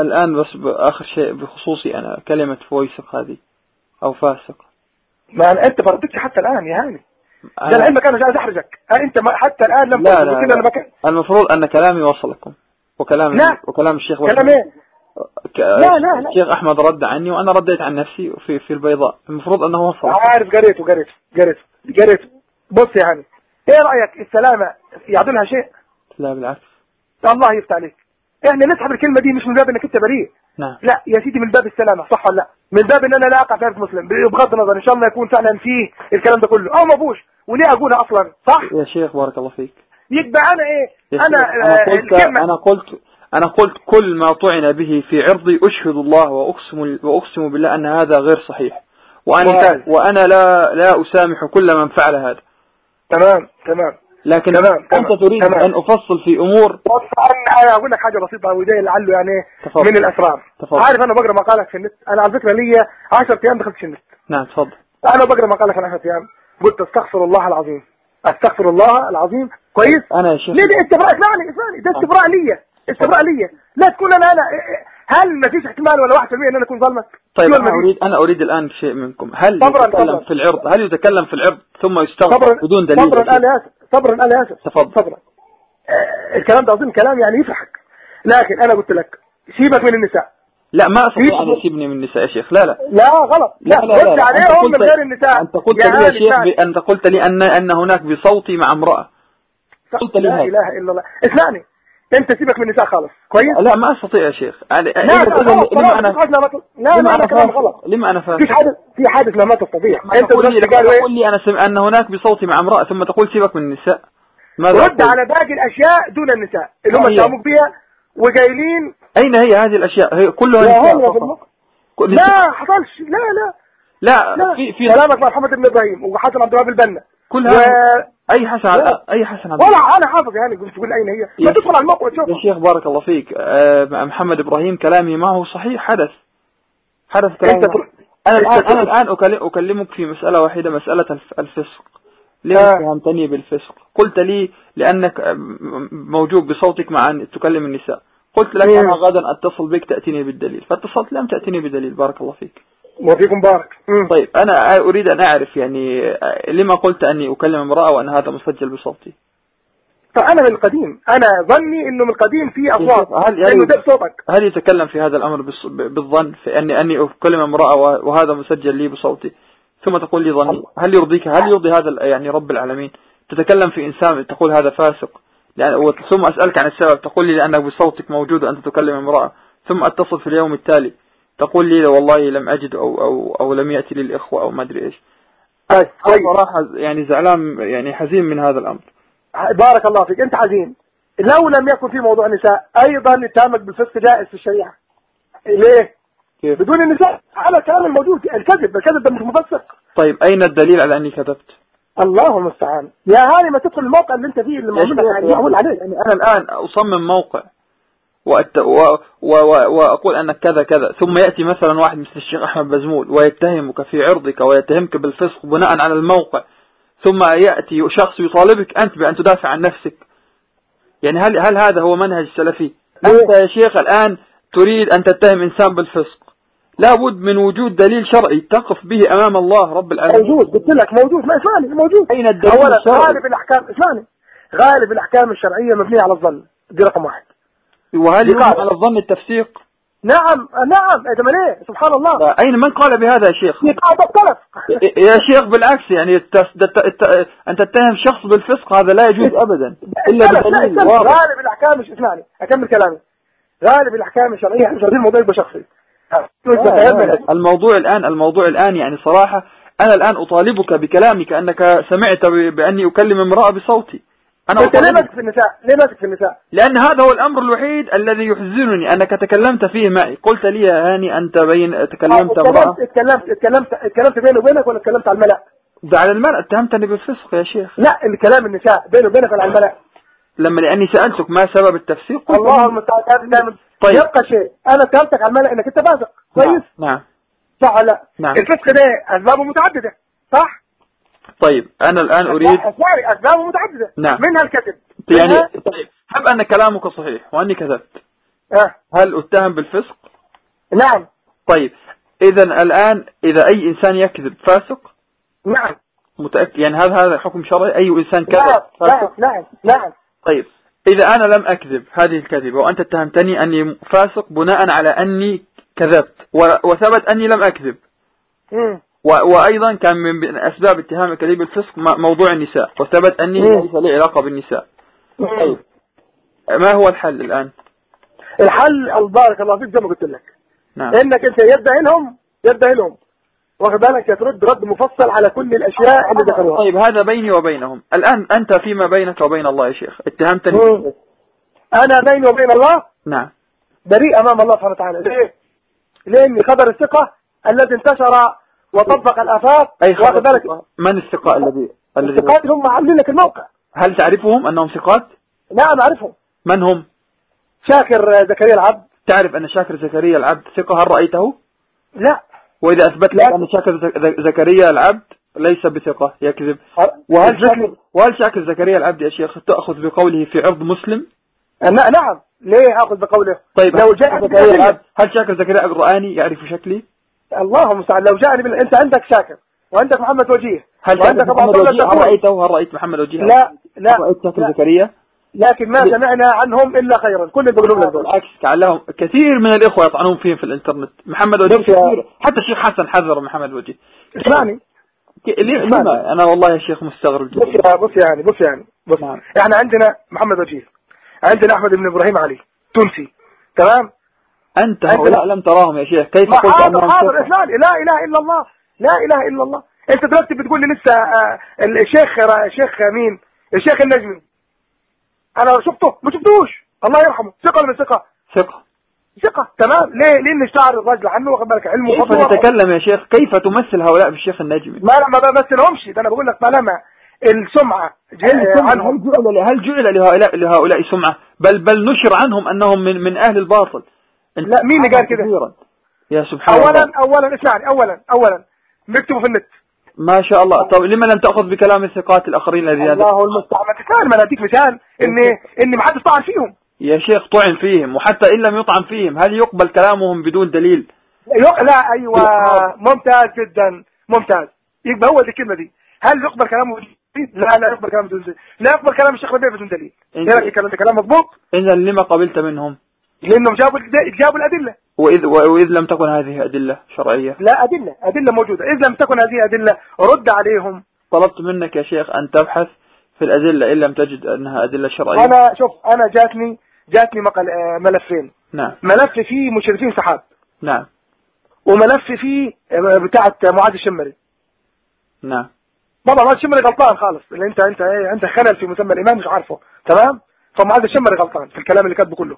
الآن بس آخر شيء بخصوصي أنا كلمة فويسق هذه أو فاسق. ما أنا أنت ما ردتش حتى الآن يا هاني. ده لعلمك أنا جاي أحرجك أنت ما حتى الآن لم لا لا, لا. أنا. المفروض أن كلامي وصلكم وكلام لا. وكلام الشيخ كلام. إيه؟ ك- لا، لا. الشيخ أحمد رد عني وأنا رديت عن نفسي في في البيضاء. المفروض أنه وصل. عارف قريته قريته قريته قريته بص يا هاني إيه رأيك؟ السلامة يعدلها شيء؟ لا بالعكس. الله يفتح عليك. إحنا نسحب الكلمة دي مش من باب إنك أنت بريء. نعم. لا يا سيدي من باب السلامة صح ولا لا؟ من باب إن أنا لا أقع في عرض مسلم. بغض النظر إن شاء الله يكون فعلا فيه الكلام ده كله. أو ما فيهوش. وليه اقولها أصلا؟ صح؟ يا شيخ بارك الله فيك. يبقى أنا إيه؟ أنا أنا آه، قلت الكلمة. أنا قلت أنا قلت كل ما طعن به في عرضي أشهد الله وأقسم وأقسم بالله أن هذا غير صحيح. وأنا. وأنا لا لا أسامح كل من فعل هذا. تمام تمام. لكن تمام، أنت تريد تمام. أن أفصل في أمور أنا أنا أقول لك حاجة بسيطة وده لعله يعني إيه تفضل. من الأسرار. تفضل. عارف أنا بقرأ مقالك في النت؟ أنا على فكرة ليا 10 أيام دخلت في النت. نعم تفضل. أنا بقرأ مقالك في 10 أيام. قلت أستغفر الله العظيم. أستغفر الله العظيم. كويس؟ أنا يا شيخ. ليه؟ ده استبراء اسمعني اسمعني. ده استبراء ليا. استبراء ليا. لا تكون أنا أنا هل ما فيش احتمال ولا 1% إن أنا أكون ظلمك طيب أنا فيش؟ أريد أنا أريد الآن شيء منكم. هل صبراً، يتكلم. في العرض؟ هل يتكلم في العرض ثم يستغفر بدون دليل؟ شيخ؟ أنا اسف صبرا أنا اسف تفضل. صبرا. آه، الكلام ده اظن كلام يعني يفرحك لكن أنا قلت لك سيبك من النساء. لا ما في- أن يسيبني من النساء يا شيخ. لا لا. لا غلط. لا لا لا, لا. عليهم من غير النساء. أنت قلت لي يا شيخ. ب- أنت قلت لي أن أن هناك بصوتي مع امرأة. قلت لي لا. إله إلا الله. اسمعني انت سيبك من النساء خالص. كويس؟ لا ما أستطيع يا شيخ. يعني لا لا لما تقعد لا لا لما لا لا كلام غلط لما أنا فيش فاسق حادث في حادث لا ما تستطيع. أنت تقول لي تقول إيه؟ لي أنا سمع أن هناك بصوتي مع امرأة ثم تقول سيبك من النساء. رد؟ على باقي الأشياء دون النساء اللي هم. اتهموك بيها وقايلين أين هي هذه الأشياء؟ هي كلها نساء في لا حصلش. لا لا. لا لا. في في كلامك مع محمد بن إبراهيم وحسن عبد الوهاب البنا. كل. هذا أي حسن لا. أي حسن عبد ولا أنا حافظ يعني قلت تقول أين هي؟ ما يا تدخل على الموقع يا تشوف شيخ بارك الله فيك. آه، مع محمد إبراهيم كلامي معه صحيح حدث. حدث كلامي. أنت تر- أنا الآن أكلم- أكلمك في مسألة واحدة مسألة الف- الفسق. ليه آه. اتهمتني بالفسق؟ قلت لي لأنك آه، موجود بصوتك مع أن تكلم النساء. قلت لك مم. أنا غدا أتصل بك تأتيني بالدليل. فاتصلت لم تأتيني بدليل بارك الله فيك. وفيكم بارك. مم. طيب أنا أريد أن أعرف يعني آه، لما قلت أني أكلم امرأة وأن هذا مسجل بصوتي؟ فانا من القديم. أنا ظني إنه من القديم في أصوات هل- هل- انه ده صوتك. هل يتكلم في هذا الأمر بالظن في أني أني أكلم امرأة وه- وهذا مسجل لي بصوتي؟ ثم تقول لي ظني هل يرضيك هل يرضي هذا يعني رب العالمين؟ تتكلم في إنسان تقول هذا فاسق يعني ثم أسألك عن السبب. تقول لي لأنك بصوتك موجود وأنت تكلم امرأة ثم أتصل في اليوم التالي. تقول لي والله لم أجد أو أو أو لم يأتي لي الإخوة أو ما أدري إيش. طيب. صراحة يعني زعلان يعني حزين من هذا الأمر. بارك الله فيك. أنت حزين. لو لم يكن في موضوع النساء أيضا اتهامك بالفسق جائز في الشريعة. ليه؟ كيف؟ بدون النساء على الكلام الموجود الكذب الكذب ده مش مفسق. طيب أين الدليل على أني كذبت؟ الله المستعان. يا هاني ما تدخل الموقع اللي أنت فيه اللي معمول لك يعني أنا الآن أصمم موقع. وأت... و... و... و... وأقول أنك كذا كذا. ثم يأتي مثلا واحد مثل الشيخ أحمد بزمول ويتهمك في عرضك ويتهمك بالفسق بناء على الموقع. ثم يأتي شخص يطالبك أنت بأن تدافع عن نفسك. يعني هل هل هذا هو منهج سلفي أنت يا شيخ الآن تريد أن تتهم إنسان بالفسق. لابد من وجود دليل شرعي تقف به أمام الله رب العالمين. موجود. قلت لك موجود. ما اسمعني موجود. أين الدليل الشرعي؟ غالب الاحكام اسمعني غالب الأحكام الشرعية مبنية على الظن. دي رقم واحد. وهل قاعدة. على الظن التفسيق. نعم نعم ده إيه سبحان الله. أين من قال بهذا يا شيخ؟ يا شيخ بالعكس يعني التس- الت- الت- أن تتهم شخص بالفسق هذا لا يجوز أبدا إلا بدليل. واضح. غالب الأحكام مش اسمعني أكمل كلامي. غالب الأحكام الشرعية إحنا مش عايزين الموضوع يبقى شخصي. الموضوع الآن الموضوع الآن يعني صراحة أنا الآن أطالبك بكلامك أنك سمعت بأني أكلم امرأة بصوتي. أنا انت ليه ماسك في النساء؟ ليه ماسك في النساء؟ لأن هذا هو الأمر الوحيد الذي يحزنني. أنك تكلمت فيه معي. قلت لي يا هاني أنت بين تكلمت امرأة. اتكلمت اتكلمت اتكلمت اتكلمت بيني وبينك ولا اتكلمت على الملأ؟ ده على الملأ. اتهمتني بالفسق يا شيخ. لا الكلام النساء بيني وبينك ولا على الملأ. لما لأني سألتك ما سبب التفسيق قلت الله المستعان طيب. يبقى شيء. أنا اتهمتك على الملأ إنك أنت فاسق كويس؟ نعم. صح ولا لا؟ نعم. الفسق ده أسبابه متعددة. صح؟ طيب أنا الآن أريد اسمعني اسبابه متعددة. نعم. منها الكذب. يعني طيب هب أن كلامك صحيح وأني كذبت؟ آه. هل أتهم بالفسق؟ نعم. طيب اذا الآن إذا أي إنسان يكذب فاسق؟ نعم. متأكد؟ يعني هذا هذا حكم شرعي؟ أي إنسان كذب نعم نعم فاسق؟ نعم نعم. طيب إذا أنا لم أكذب هذه الكذبة وأنت اتهمتني أني فاسق بناء على أني كذبت وثبت أني لم أكذب. مم. و- وأيضا كان من بين أسباب اتهام الكذب بالفسق موضوع النساء وثبت اني مم. ليس لي علاقة بالنساء. مم. ما هو الحل الآن؟ الحل بارك الله فيك زي ما قلت لك. نعم. إنك أنت يدعي لهم يدعي لهم. واخد بالك؟ ترد رد مفصل على كل الأشياء اللي ذكروها طيب هذا بيني وبينهم. الآن أنت فيما بينك وبين الله يا شيخ. اتهمتني. أنا بيني وبين الله؟ نعم. بريء أمام الله سبحانه وتعالى. ليه؟ لأن خبر الثقة الذي انتشر وطبق الآفاق أي واخد بالك؟ من الثقة الذي الثقات هم عاملين لك الموقع. هل تعرفهم أنهم ثقات؟ نعم أعرفهم. من هم؟ شاكر زكريا العبد. تعرف أن شاكر زكريا العبد ثقة؟ هل رأيته؟ لا. وإذا أثبت لك. أن شاكر زك- زكريا العبد ليس بثقة يكذب. وهل اثبت شاكر وهل شاكر زكريا العبد يا شيخ تأخذ بقوله في عرض مسلم؟ ن- نعم. ليه أخذ بقوله؟ طيب لو جاء. زكريا العبد. هل شاكر زكريا الرآني يعرف شكلي اللهم المستعان لو جاءني بال... أنت عندك شاكر وعندك محمد وجيه هل وعندك محمد وجيه؟ هل. رأيته هل رأيت محمد وجيه؟ لا لا هل رأيت شاكر. زكريا؟ لكن ما سمعنا عنهم إلا خيرا. كل اللي بيقولوا دول بالعكس لعلهم كثير من الإخوة يطعنون فيهم في الإنترنت. محمد وجيه كثير. حتى الشيخ حسن حذر محمد وجيه. إسمعني. ليه- لما؟ أنا والله يا شيخ مستغرب بص يا بص يعني بص يعني بص نعم. إحنا عندنا محمد وجيه. عندنا أحمد بن إبراهيم علي تونسي. تمام؟ أنت هؤلاء لم تراهم يا شيخ. كيف ما قلت حاضر أنهم حاضر ثقة؟ لا إله إلا الله. لا إله إلا الله. أنت دلوقتي بتقول لي لسه آه، الشيخ الشيخ مين؟ الشيخ النجمي. أنا شفته. ما شفتوش. الله يرحمه. ثقة ولا ثقة؟ ثقة. ثقة. تمام. ليه؟ لأن اشتهر الرجل عنه؟ واخد بالك؟ علمه كيف تتكلم يا شيخ؟ كيف تمثل هؤلاء بالشيخ النجمي؟ ما ما بمثلهمش. ده أنا بقول لك طالما السمعة. جاء عنهم. هل جعل لهؤلاء لهؤلاء سمعة؟ بل بل نشر عنهم أنهم من من أهل الباطل. أنت لا، مين اللي قال؟ كثيراً. يا سبحان الله. اولا اولا اسمعني اولا اولا. نكتبه في النت. ما شاء الله. طب لما لم تأخذ بكلام الثقات الآخرين الذين الله المستعان. ما تسال ما أنا أديك مثال. ان ان ما حدش طعن فيهم. يا شيخ طعن فيهم. وحتى إن لم يطعن فيهم هل يقبل كلامهم بدون دليل. لا أيوه. ممتاز جدا. ممتاز. يبقى هو دي الكلمة دي. هل يقبل كلامه؟ لا لا يقبل كلامه بدون دليل. لا يقبل كلام الشيخ ربيع بدون دليل. إيه رايك الكلام ده كلام مضبوط إذا لما قبلت منهم؟ لأنهم جابوا جابوا الأدلة. وإذ, وإذ لم تكن هذه أدلة شرعية. لا أدلة أدلة موجودة. اذا لم تكن هذه أدلة رد عليهم. طلبت منك يا شيخ أن تبحث في الأدلة إن لم تجد أنها أدلة شرعية. أنا شوف أنا جاتني جاتني مقال آه، ملفين. نعم. ملف فيه مشرفين سحاب نعم. وملف فيه آه، بتاعه معاذ الشمري. نعم. طبعا معاذ الشمري غلطان خالص. اللي انت أنت إيه عندك خلل في مسمى الإمام مش عارفه. تمام؟ فمعاذ الشمري غلطان في الكلام اللي كاتبه كله.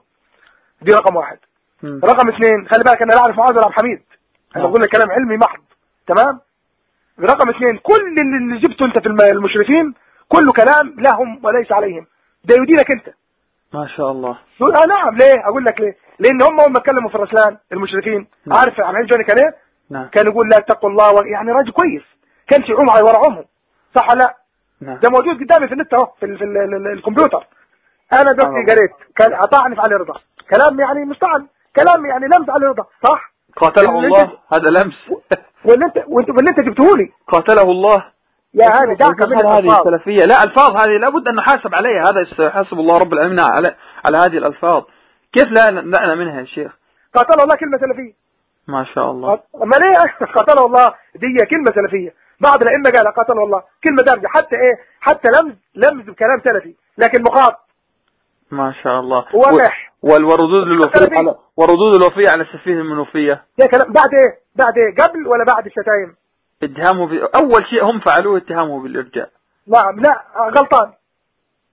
دي رقم واحد. مم. رقم اثنين خلي بالك أنا لا اعرف معاذ ولا عبد الحميد. أنا نعم. بقول لك كلام علمي محض. تمام؟ رقم اثنين كل اللي جبته أنت في الم- المشرفين كله كلام لهم وليس عليهم. ده يدينك أنت. ما شاء الله. آه نعم ليه؟ أقول لك ليه؟ لأن هم هم اتكلموا في الرسلان المشركين نعم. عارف عبد الحميد جوني كان إيه؟ نعم. كان يقول لا اتقوا الله و... يعني راجل كويس. كان يعوم على ورعهم صح ولا لا؟ نعم. ده موجود قدامي في النت أهو في, ال... في ال... ال... ال... الكمبيوتر. أنا الله. قريت. كان اطاعني في علي رضا كلام يعني مش طعن كلام يعني لمس علي رضا صح؟ قاتله الله. هذا لمس. واللي انت واللي انت جبته لي. قاتله الله. يا هذه دعك من هذه الالفاظ السلفية. لا ألفاظ هذه لابد أن نحاسب عليها. هذا يحاسب الله رب العالمين على على هذه الألفاظ. كيف لا نعنى منها يا شيخ؟ قاتله الله كلمة سلفية. ما شاء الله. ما ليه؟ قاتله الله دي كلمة سلفية. بعض الأئمة قال قاتله الله. كلمة دارجة. حتى إيه؟ حتى لمز لمز بكلام سلفي. لكن مخاط ما شاء الله. واضح. والردود الوفية السلفي. على والردود الوفية على السفيه المنوفية. ده كلام بعد إيه؟ بعد إيه؟ قبل ولا بعد الشتايم؟ اتهامه ب... أول شيء هم فعلوه اتهامه بالإرجاء. نعم لا غلطان.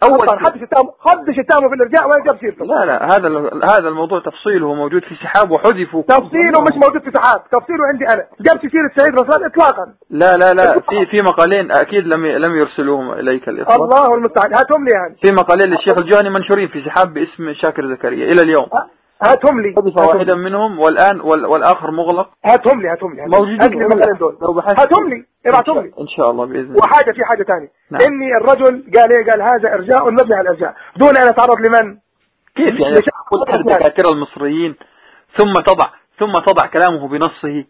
شيء. حدش يتهمه حدش يتهمه بالارجاء ولا جاب سيرته لا لا هذا هذا الموضوع تفصيله موجود في سحاب وحذفوا. تفصيله مش موجود في سحاب تفصيله عندي أنا. جاب سيرة سيد رسول اطلاقا. لا لا لا في في مقالين أكيد لم لم يرسلوهم إليك الإخوة الله المستعان. هاتهم لي يعني. في مقالين للشيخ الجهني منشورين في سحاب باسم شاكر زكريا. إلى اليوم. هاتهم لي. واحدا منهم والآن وال... والآخر مغلق. هاتهم لي هاتهم لي. موجودين هاتهم لي. ابعتهم لي. إن شاء الله بإذن الله. وحاجة في حاجة ثانية نعم. إني الرجل قال إيه؟ قال هذا إرجاء مبني على الإرجاء. دون أن أتعرض لمن؟ كيف يعني؟ تقول أحد الدكاترة المصريين ثم تضع ثم تضع كلامه بنصه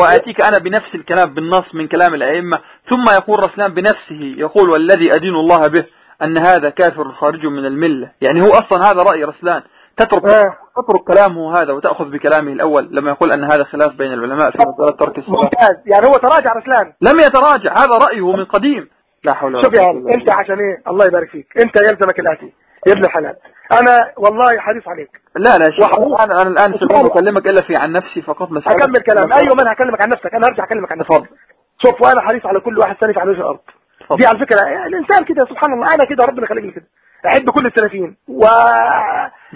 وآتيك أنا بنفس الكلام بالنص من كلام الأئمة ثم يقول رسلان بنفسه يقول والذي أدين الله به أن هذا كافر خارج من الملة. يعني هو أصلا هذا رأي رسلان. تترك آه. تترك كلامه هذا وتأخذ بكلامه الأول لما يقول أن هذا خلاف بين العلماء في مسألة ترك الصلاة ممتاز. يعني هو تراجع رسلان. لم يتراجع. هذا رأيه من قديم. لا حول ولا شوف يعني أنت عشان إيه؟ الله يبارك فيك. أنت يلزمك الآتي. يا ابن الحلال. أنا والله حريص عليك. لا لا شوف أنا أنا الآن سوف أكلمك إلا في عن نفسي فقط. مسألة أكمل كلام. أيوة ما أنا هكلمك عن نفسك. أنا هرجع أكلمك عن نفسي. شوف وأنا حريص على كل واحد ثاني على وجه الأرض. دي على فكرة الإنسان كده سبحان الله أنا كده ربنا خلقني كده. أحب كل السلفيين. و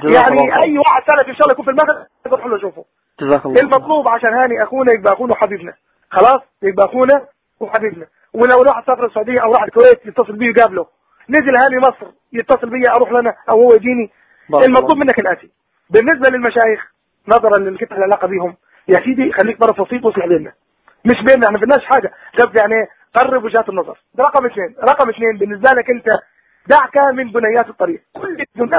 يعني أي واحد سلفي إن شاء الله يكون في المغرب أروح له أشوفه جزاك الله المطلوب عشان هاني أخونا يبقى أخونا وحبيبنا. خلاص؟ يبقى أخونا وحبيبنا. ولو راح سافر السعودية أو راح الكويت يتصل بيه يقابله نزل هاني مصر يتصل بي أروح لنا أو هو يجيني. المطلوب منك الآتي. بالنسبة للمشايخ نظرا للكتاب العلاقة بهم يا سيدي خليك طرف وسيط واصلح بيننا. مش بيننا إحنا في الناس حاجة. شوف يعني قرب وجهات النظر. ده رقم اثنين. رقم اثنين بالنسبة لك أنت دعك من بنيات الطريق. كل الدنيا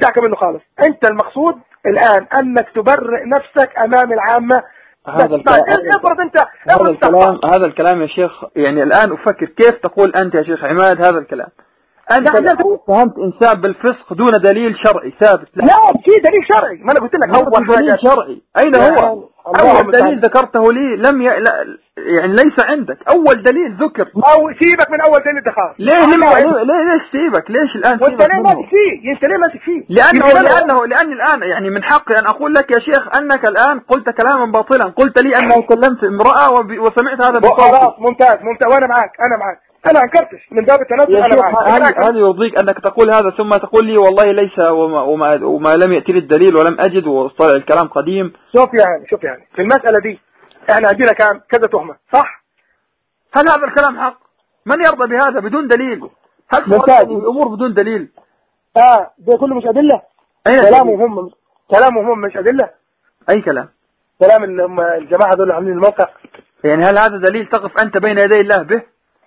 دعك منه خالص. انت المقصود الآن أنك تبرئ نفسك أمام العامة. هذا الكلام افرض انت هذا الكلام هذا الكلام يا شيخ يعني الآن أفكر كيف تقول أنت يا شيخ عماد هذا الكلام؟ أنت فهمت إنسان بالفسق دون دليل شرعي ثابت. لا, لا في دليل شرعي. ما أنا قلت لك أول دليل شرعي. أين هو؟ أول دليل ذكرته لي لم ي... لا يعني ليس عندك. أول دليل ذكر. ما هو سيبك من أول دليل دخل. ليه ليه, ليه ليش سيبك ليش الآن وانت ليه ماسك فيه انت ليه ماسك فيه لأنه لأنه لأني الآن يعني من حقي أن أقول لك يا شيخ أنك الآن قلت كلاما باطلا. قلت لي أنه كلمت امرأة وسمعت هذا خلاص ممتاز ممتاز. وأنا معك أنا معك أنا أنكرتش. من باب التنازل أنا معك هل يرضيك أنك تقول هذا ثم تقول لي والله ليس وما, وما, وما لم يأتي لي الدليل ولم أجد وطلع الكلام قديم؟ شوف يعني شوف يعني. في المسألة دي إحنا عندنا كان كذا تهمة. صح؟ هل هذا الكلام حق؟ من يرضى بهذا بدون دليل؟ هل الأمور بدون دليل؟ آه ده كله مش أدلة. أين كلامهم هم كلامهم هم مش أدلة. أي كلام؟ كلام الجماعة دول عاملين الموقع. يعني هل هذا دليل تقف أنت بين يدي الله به؟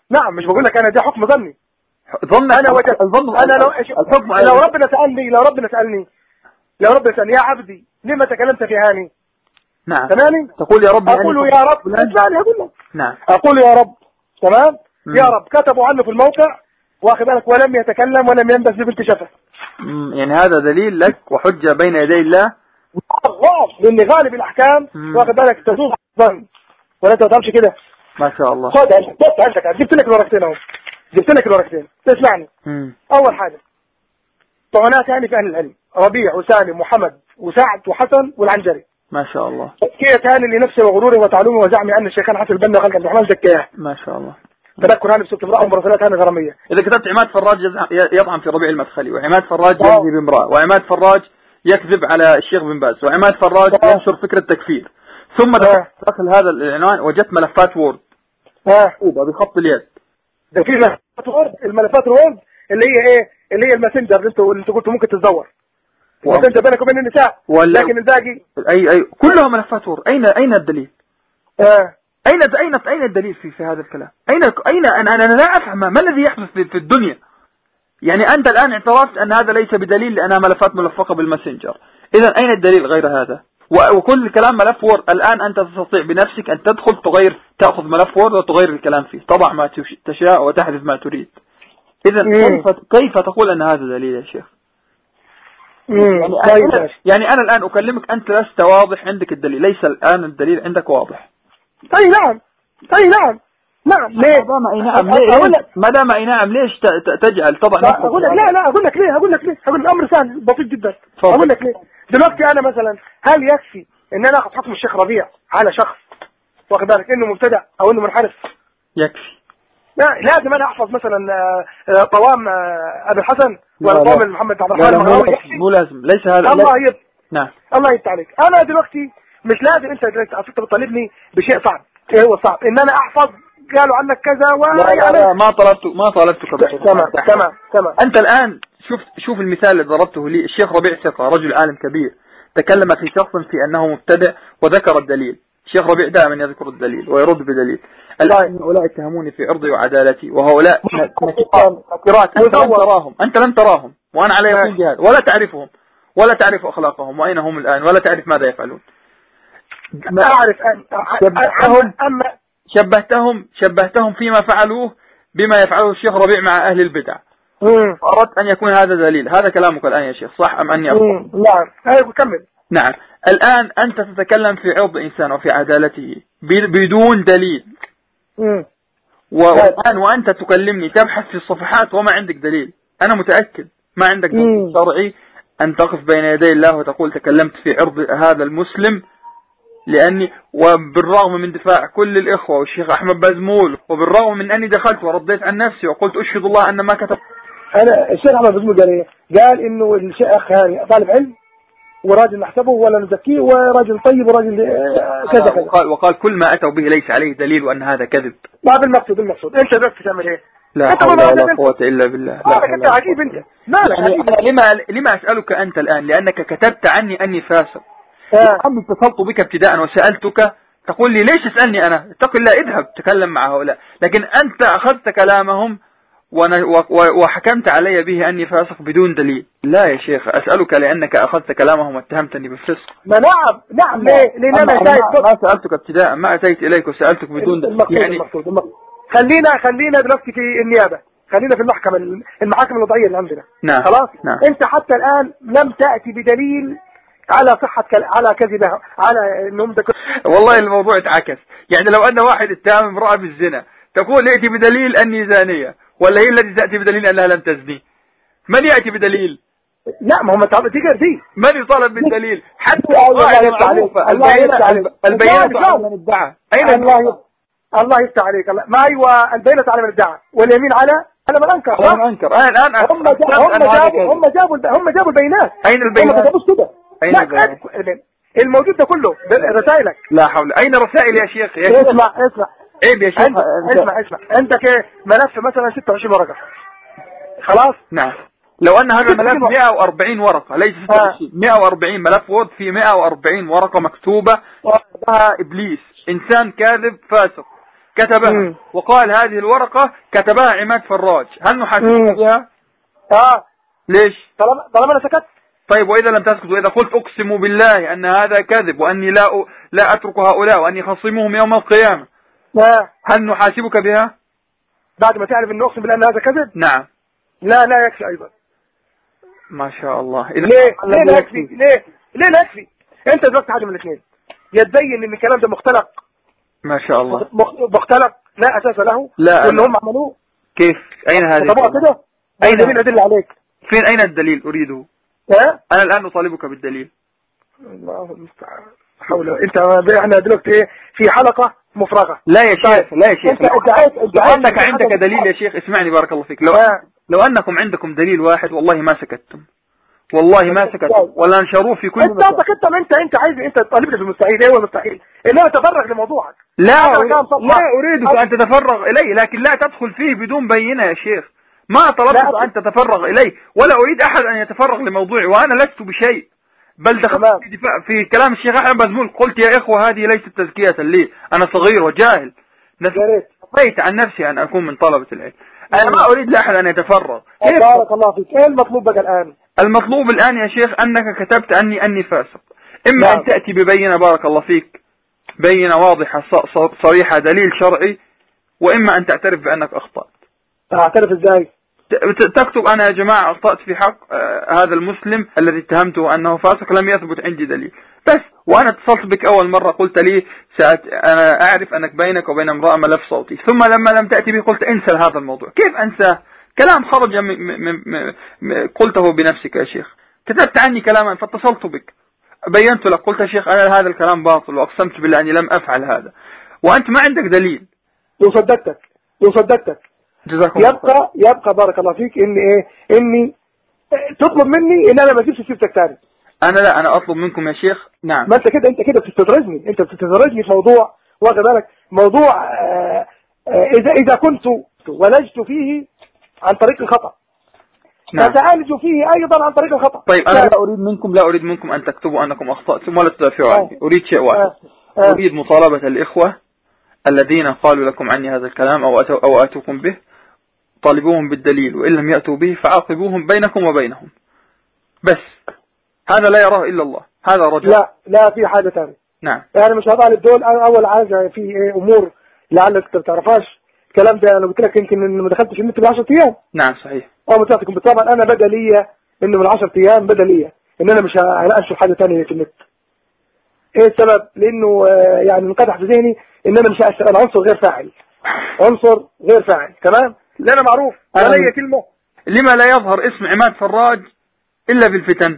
نعم مش بقول لك أنا ده حكم ظني. ظن أنا وجدت الظن أنا لو الحكم لو ربنا سالني لو ربنا سالني لو ربنا سألني يا عبدي لما تكلمت في هاني؟ نعم. تمام؟ تقول يا رب أقول يا رب. اسمعني أقول لك. نعم. أقول يا رب. تمام؟ يا رب. كتبوا عنه في الموقع واخد بالك ولم يتكلم ولم ينبس بنت شفه يعني هذا دليل لك وحجه بين يدي الله. لأن غالب الأحكام واخد بالك تزول الظن. ولا أنت ما كده؟ ما شاء الله. خد عندك عندك جبت لك الورقتين أهو. جبت لك الورقتين. تسمعني. مم. أول حاجة طعنات يعني في أهل العلم. ربيع وسالم وحمد وسعد وحسن والعنجري. ما شاء الله. تزكية هاني لنفسه وغروره وتعلمه وزعمه أن الشيخان حسن البنا وخالد عبد الرحمن زكاه ما شاء الله. تذكر هاني بصوت امرأة ومراسلات هاني غرامية. إذا كتبت عماد فراج يطعن في ربيع المدخلي وعماد فراج يكذب امرأة وعماد فراج يكذب على الشيخ بن باز وعماد فراج ينشر فكرة تكفير ثم دخل هذا العنوان وجدت ملفات Word. ها بخط اليد. ده في ملفات وورد؟ الملفات ال Word اللي هي إيه؟ اللي هي الماسنجر اللي أنتوا اللي أنتوا قلتوا ممكن تتدور الماسنجر بينك وبين النساء لكن الباقي اي اي كلها ملفات Word اين أين الدليل؟ آه. أين اين أين الدليل في في هذا الكلام؟ اين اين أنا أنا لا أفهم. ما الذي يحدث في, في الدنيا؟ يعني أنت الآن اعترفت أن هذا ليس بدليل لأنها ملفات ملفقة بالماسنجر. اذا أين الدليل غير هذا؟ وكل كلام ملف Word. الآن أنت تستطيع بنفسك أن تدخل تغير تأخذ ملف Word وتغير الكلام فيه. طبع ما تشاء وتحذف ما تريد. إذا كيف, كيف تقول أن هذا دليل يا شيخ؟ يعني, أنا يعني أنا الآن أكلمك أنت لست واضح عندك الدليل ليس الآن الدليل عندك واضح. أي نعم. أي نعم. نعم ليه؟ ما دام اي نعم ليه؟ ما دام اي نعم ليش تجعل طبعا أقول لك لا لا أقول لك ليه؟ أقول لك ليه؟ أقول الأمر سهل بسيط جدا. أقول لك ليه؟ دلوقتي أنا مثلا هل يكفي إن أنا أخذ حكم الشيخ ربيع على شخص واخد بالك؟ إنه مبتدع أو إنه منحرف؟ يكفي. لا لازم أنا أحفظ مثلا طوام أبي الحسن ولا طوام محمد عبد الرحمن المغراوي مو لازم ليس هذا الله يب نعم. الله يفتح عليك. أنا دلوقتي مش لازم أنت دلوقتي بتطالبني بشيء صعب. إيه هو صعب؟ إن أنا أحفظ قالوا عنك كذا و لا, لا, لا ما طلبت ما طلبتك تمام تمام تمام. أنت الآن شوف شوف المثال اللي ضربته لي. الشيخ ربيع ثقة رجل عالم كبير. تكلم في شخص في أنه مبتدع وذكر الدليل. الشيخ ربيع دائما يذكر الدليل ويرد بدليل. الآن هؤلاء اتهموني في عرضي وعدالتي وهؤلاء نكرات أنت لم تراهم أنت لم تراهم وأنا على يقين بهذا ولا تعرفهم ولا تعرف أخلاقهم وأين هم الآن ولا تعرف ماذا يفعلون. ما أعرف أن شبهتهم شبهتهم شبهتهم فيما فعلوه بما يفعله الشيخ ربيع مع أهل البدع. أردت أن يكون هذا دليل. هذا كلامك الآن يا شيخ صح أم أني أقول نعم. أيوة كمل. نعم. الآن أنت تتكلم في عرض إنسان وفي عدالته بدون دليل. والآن وأنت تكلمني تبحث في الصفحات وما عندك دليل. أنا متأكد. ما عندك دليل شرعي أن تقف بين يدي الله وتقول تكلمت في عرض هذا المسلم لأني وبالرغم من دفاع كل الإخوة والشيخ أحمد بازمول وبالرغم من أني دخلت ورديت عن نفسي وقلت أشهد الله أن ما كتب. أنا الشيخ أحمد بازمول قال إيه؟ قال إنه الشيخ يعني طالب علم وراجل نحسبه ولا نزكيه وراجل طيب وراجل آه، كذا كذا. وقال, وقال كل ما أتوا به ليس عليه دليل وأن هذا كذب. ما بالمقصود المقصود أنت بس تعمل إيه؟ لا حول ولا قوة إلا بالله. لا أنت عجيب أنت. مالك يعني لما لما أسألك أنت الآن لأنك كتبت عني أني فاسق. عم اتصلت بك ابتداء وسألتك. تقول لي ليش تسألني أنا؟ اتق الله اذهب تكلم مع هؤلاء. لكن أنت أخذت كلامهم وحكمت علي به أني فاسق بدون دليل. لا يا شيخ أسألك لأنك أخذت كلامهم واتهمتني بالفسق. ما نعم نعم ليه؟ لأن أنا ما سألتك ابتداء ما أتيت إليك وسألتك بدون دليل. يعني المقصود المقصود. خلينا خلينا دلوقتي في النيابة. خلينا في المحكمة المحاكم الوضعية اللي عندنا. نعم خلاص؟ نعم. أنت حتى الآن لم تأتي بدليل على صحة كل... على كذبة على إنهم دك... والله الموضوع اتعكس. يعني لو أن واحد اتهم امرأة بالزنا تقول ائتي بدليل أني زانية. ولا هي التي تأتي بدليل أنها لم تزني؟ من يأتي بدليل؟ لا ما هم تقدر دي من يطالب بالدليل حتى القاعدة معروفة البينة البينة على من ادعى أين الله الله يفتح عليك. الله ما أيوه البينة على من ادعى واليمين على على من من أنكر. أنا الان هم جابوا هم جابوا هم جابوا البينات أين البينات هم ما جابوش كده. أين لا الموجود ده كله رسائلك. لا حول. أين رسائل يا شيخ؟ يا شيخ. اسمع اسمع. عيب يا شيخ؟ اسمع اسمع. عندك إيه؟ ملف مثلا 26 ورقة. خلاص؟ نعم. لو أن هذا الملف 140 ورقة. ليس 26 140 ملف وورد في 140 ورقة مكتوبة. وقتها إبليس. إنسان كاذب فاسق. كتبها. وقال هذه الورقة كتبها عماد فراج. هل نحاسبك بها؟ آه. ليش؟ طالما طالما أنا سكت. طيب وإذا لم تسكت وإذا قلت أقسم بالله أن هذا كذب وأني لا لا أترك هؤلاء وأني خصمهم يوم القيامة. لا. هل نحاسبك بها؟ بعد ما تعرف أن أقسم بالله أن هذا كذب؟ نعم. لا لا يكفي أيضا. ما شاء الله. إذا ليه؟ ليه لا يكفي؟ ليه؟ ليه لا يكفي؟ أنت دلوقتي حاجة من الاثنين. يتبين أن الكلام ده مختلق. ما شاء الله. مختلق. لا أساس له. لا. وأن هم عملوه. كيف؟ أين هذه كده؟ أين؟ الدليل أدل عليك. فين؟ أين الدليل؟ أريده. ها؟ أنا الآن أطالبك بالدليل. الله المستعان. حول انت إحنا دلوقتي إيه؟ في حلقة مفرغة. لا يا شيخ لا يا شيخ أنت ادعيت لو أنك عندك دليل يا شيخ اسمعني بارك الله فيك. لو آه. لو أنكم عندكم دليل واحد والله ما سكتتم. والله ما سكتتم. ولا نشروه في كل أنت انت انت أنت عايز أنت تطالبني في المستحيل. إيه المستحيل؟ انما تفرغ لموضوعك. لا لا أريدك أن تتفرغ إليه لكن لا تدخل فيه بدون بينة يا شيخ. ما طلبت أن تتفرغ إليه ولا أريد أحد أن يتفرغ لموضوعي وأنا لست بشيء. بل دخلت في, دفاع في كلام الشيخ أحمد بزمول قلت يا إخوة هذه ليست تزكية لي. أنا صغير وجاهل. نفيت عن نفسي أن أكون من طلبة العلم. أنا ما أريد لأحد أن يتفرغ. بارك الله فيك. إيه المطلوب بك الآن؟ المطلوب الآن يا شيخ أنك كتبت أني أني فاسق. إما أن تأتي ببينة بارك الله فيك بينة واضحة صريحة دليل شرعي وإما أن تعترف بأنك أخطأت. أعترف إزاي؟ تكتب أنا يا جماعة أخطأت في حق هذا المسلم الذي اتهمته أنه فاسق لم يثبت عندي دليل. بس وأنا اتصلت بك أول مرة قلت لي سأت... أنا أعرف أنك بينك وبين امرأة ملف صوتي. ثم لما لم تأتي به قلت انسى هذا الموضوع. كيف أنساه كلام خرج م... م... م... قلته بنفسك يا شيخ. كتبت عني كلاما فاتصلت بك. بينت لك قلت يا شيخ أنا هذا الكلام باطل وأقسمت بالله أني لم أفعل هذا. وأنت ما عندك دليل. وصدقتك وصدقتك. جزاكم يبقى يبقى بارك الله فيك ان إيه؟ إني تطلب مني إن أنا ما أجيبش سيرتك تاني أنا لا أنا أطلب منكم يا شيخ. نعم. ما أنت كده أنت كده بتستدرجني. أنت بتستدرجني في موضوع واخد بالك؟ موضوع آآ آآ إذا إذا كنت ولجت فيه عن طريق الخطأ. نعم. فتعالج فيه أيضا عن طريق الخطأ. طيب أنا لا أريد منكم لا أريد منكم أن تكتبوا أنكم أخطأتم ولا تدافعوا عني أريد شيء واحد. أريد مطالبة الإخوة الذين قالوا لكم عني هذا الكلام أو أتوكم به. طالبوهم بالدليل وإن لم يأتوا به فعاقبوهم بينكم وبينهم. بس. هذا لا يراه إلا الله. هذا رجل. لا لا في حاجة ثانية نعم. يعني مش هطالب دول أنا أول حاجة في إيه أمور لعلك ما تعرفهاش الكلام ده أنا قلت لك يمكن إن ما دخلتش النت ب 10 أيام. نعم صحيح. أو متفقكم طبعا أنا بدا ليا إنه من 10 أيام بدا ليا إن أنا مش هنشر حاجة ثانية في النت. إيه السبب؟ لأنه آه، يعني انقدح في ذهني إن أنا مش أنا عنصر غير فاعل. عنصر غير فاعل تمام؟ لا أنا معروف ليا كلمة. لما لا يظهر اسم عماد فراج إلا في الفتن.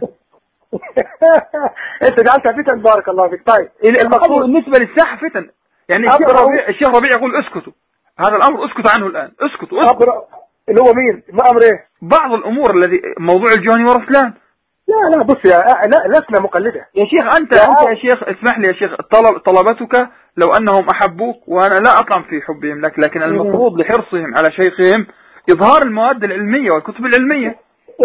أنت جعلتها فتن بارك الله فيك. طيب المقصود بالنسبة للساحة فتن. يعني الشيخ. ربيع, الشيخ ربيع يقول اسكتوا. هذا الأمر اسكتوا عنه الآن. اسكتوا اسكتوا. اللي هو مين؟ ما أمر إيه؟ بعض الأمور الذي موضوع الجهني ورسلان. لا لا بص يا لا لسنا مقلدة. يا شيخ أنت لا. أنت يا شيخ اسمح لي يا شيخ طلب طلبتك لو أنهم أحبوك وأنا لا أطعن في حبهم لك لكن المفروض لحرصهم على شيخهم إظهار المواد العلمية والكتب العلمية.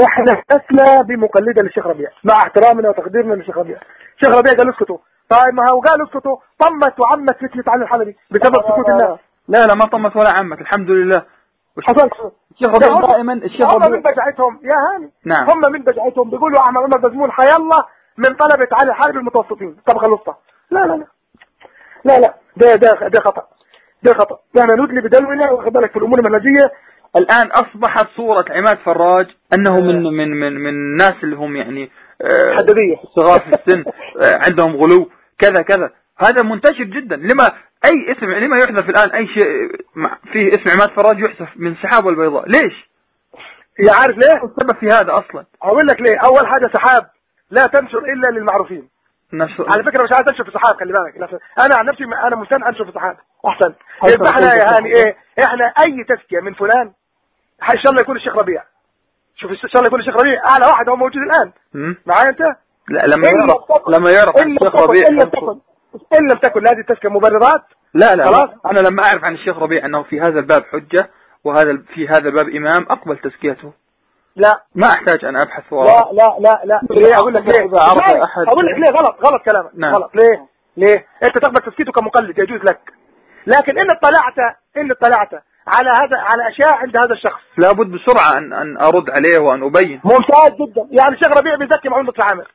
إحنا لسنا بمقلدة للشيخ ربيع مع احترامنا وتقديرنا للشيخ ربيع. الشيخ ربيع قال اسكتوا. طيب ما هو قال اسكتوا طمت وعمت فتنة علي الحلبي بسبب سكوت الناس. لا لا ما طمت ولا عمت الحمد لله. الشيخ ربيع دائما الشيخ هم من ربيع بجعتهم يا هاني. نعم. هم من بجعتهم بيقولوا احمد عمر بزمون حيالله من طلبة علي الحلبي المتوسطين. الطبقة الوسطى. لا لا لا. لا لا. ده ده ده خطأ. ده خطأ. إحنا ندلي بدلونا واخد بالك في الأمور المنهجية الآن أصبحت صورة عماد فراج أنه من من من من الناس اللي هم يعني آه، حددية صغار في السن آه، عندهم غلو كذا كذا. هذا منتشر جدا. لما أي اسم لما يحذف الآن أي شيء مع- فيه اسم عماد فراج يحذف من سحاب والبيضاء. ليش؟ يا عارف ليه؟ السبب في هذا أصلا؟ أقول لك ليه؟ أول حاجة سحاب لا تنشر إلا للمعروفين. نفس على فكرة مش عايز انشر في سحاب خلي بالك. أنا عن نفسي أنا مستنى أنشر في سحاب. أحسن. يبقى إحنا يا هاني إيه؟ إحنا أي تزكية من فلان إن شاء الله يكون الشيخ ربيع. شوف إن شاء الله يكون الشيخ ربيع أعلى واحد هو موجود الآن؟ معايا أنت؟ لا لما يعرف لما يعرف الشيخ ربيع إن لم تكن إن هذه التزكية مبررات لا لا. خلاص. أنا لما أعرف عن الشيخ ربيع أنه في هذا الباب حجة وهذا في هذا الباب إمام أقبل تزكيته. لا. ما أحتاج أن أبحث لا وراء لا لا لا. ليه؟ أقول لك ليه؟ أحد- أقول لك ليه؟ غلط غلط كلامك. نعم. غلط. ليه؟ ليه؟ أنت تقبل تسكيته كمقلد يجوز لك. لكن إن اطلعت إن اطلعت على هذا على أشياء عند هذا الشخص. لابد بسرعة أن أن أرد عليه وأن أبين. ممتاز جدا. يعني الشيخ ربيع بيزكي محمود لطفي عامر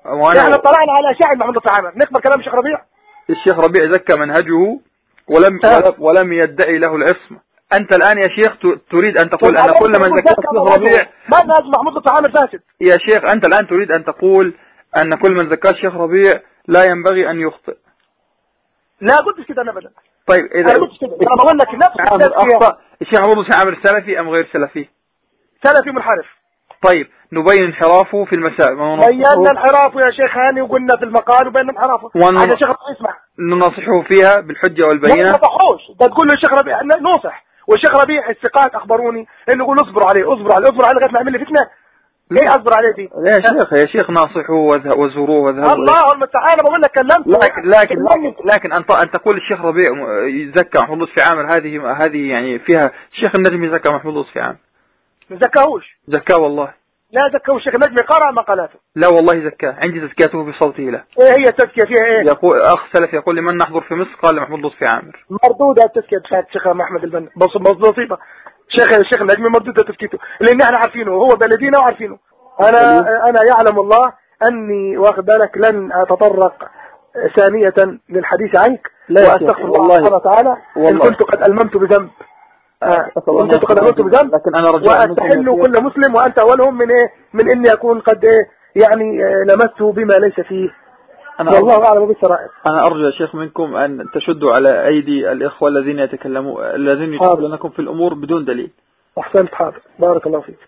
إحنا وأنا اطلعنا على عند محمود لطفي عامر نقبل كلام الشيخ ربيع. الشيخ ربيع زكى منهجه ولم آه. ولم يدعي له العصمة. أنت الآن يا شيخ تريد أن تقول أن كل من زكى الشيخ ربيع ناس محمود لطفي عامر فاسد. يا شيخ أنت الآن تريد أن تقول أن كل من زكى الشيخ ربيع لا ينبغي أن يخطئ. لا قلتش كده أنا ابدا. طيب أنا إذا قلتش كده. أنا بقول لك نفس الشيخ محمود عامر سلفي أم غير سلفي؟ سلفي منحرف. طيب نبين انحرافه في المسائل. بينا انحرافه يا شيخ هاني وقلنا في المقال وبينا انحرافه ون- الشيخ ربيع يسمع. ننصحه فيها بالحجة ما والبينة نصحوش ده تقول له الشيخ ربيع ن- نوصح والشيخ ربيع الثقات أخبروني إنه يقول اصبروا عليه اصبروا عليه اصبروا عليه لغاية ما يعمل لي فتنة. إيه أصبر عليه دي يا شيخ يا شيخ ناصحه وذه- وزوروه واذهبوا الله المستعان بقول لك كلمت لكن لكن لكن, لكن أن أن تقول الشيخ ربيع يزكى محمود لطفي عامر هذه هذه يعني فيها الشيخ النجمي زكى محمود لطفي عامر ما زكاهوش. زكاه والله. لا زكاهوش. الشيخ النجمي قرأ مقالاته لا والله زكاه. عندي تزكيته بصوته له. إيه هي التزكية؟ فيها إيه؟ يقول أخ سلف يقول لمن نحضر في مصر؟ قال لمحمود لطفي عامر. مردودة التزكية. بتاعت الشيخ محمد البنا. بص بص بسيطه الشيخ الشيخ النجمي مردودة تزكيته. لأن إحنا عارفينه. هو بلدينا وعارفينه. أنا أنا يعلم الله أني واخد بالك لن أتطرق ثانية للحديث عنك. لا يا شيخ، وأستغفر الله. سبحانه وتعالى إن والله. كنت قد ألممت بذنب. آه، أسأل الله إن كنت قد يغفر بذنب لكن أنا رجاء شيخ. كل مسلم وأنت أولهم من إيه؟ من إني أكون قد إيه؟ يعني آه، لمسته بما ليس فيه. أنا والله أعلم بالسرائر أنا أرجو يا شيخ منكم أن تشدوا على أيدي الإخوة الذين يتكلمون الذين. يتكلمونكم في الأمور بدون دليل. أحسنت حاضر. بارك الله فيك.